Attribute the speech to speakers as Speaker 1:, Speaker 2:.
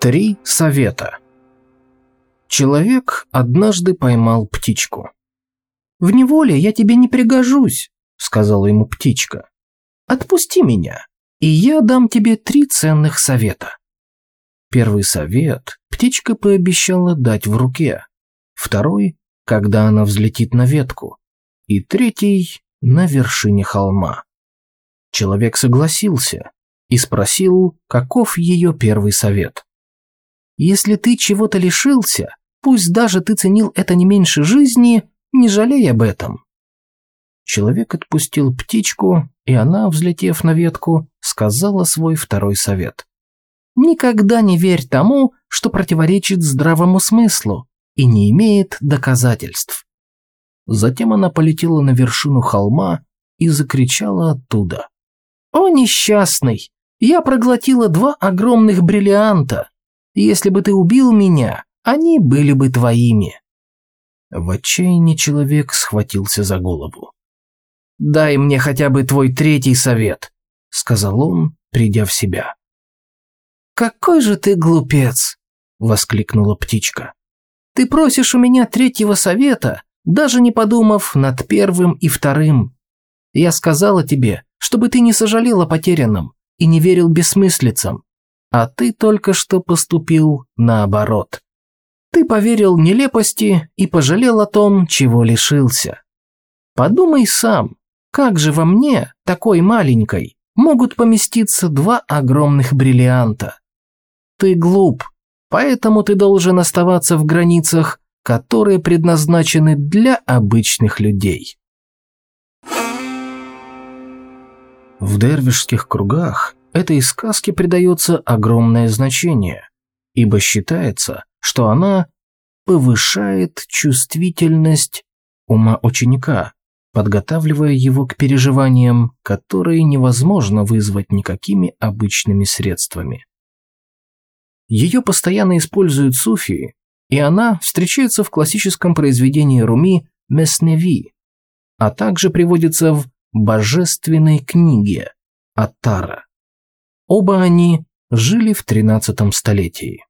Speaker 1: Три совета. Человек однажды поймал птичку. «В неволе я тебе не пригожусь», — сказала ему птичка. «Отпусти меня, и я дам тебе три ценных совета». Первый совет птичка пообещала дать в руке, второй, когда она взлетит на ветку, и третий — на вершине холма. Человек согласился и спросил, каков ее первый совет. Если ты чего-то лишился, пусть даже ты ценил это не меньше жизни, не жалей об этом. Человек отпустил птичку, и она, взлетев на ветку, сказала свой второй совет. Никогда не верь тому, что противоречит здравому смыслу и не имеет доказательств. Затем она полетела на вершину холма и закричала оттуда. «О, несчастный! Я проглотила два огромных бриллианта, если бы ты убил меня, они были бы твоими». В отчаянии человек схватился за голову. «Дай мне хотя бы твой третий совет», — сказал он, придя в себя. «Какой же ты глупец!» — воскликнула птичка. «Ты просишь у меня третьего совета, даже не подумав над первым и вторым. Я сказала тебе, чтобы ты не сожалел о потерянном и не верил бессмыслицам. А ты только что поступил наоборот. Ты поверил нелепости и пожалел о том, чего лишился. Подумай сам, как же во мне, такой маленькой, могут поместиться два огромных бриллианта? Ты глуп, поэтому ты должен оставаться в границах, которые предназначены для обычных людей. В дервишских кругах этой сказке придается огромное значение, ибо считается, что она повышает чувствительность ума ученика, подготавливая его к переживаниям, которые невозможно вызвать никакими обычными средствами. Ее постоянно используют суфии, и она встречается в классическом произведении Руми «Месневи», а также приводится в «Божественной книге» Аттара. Оба они жили в XIII столетии.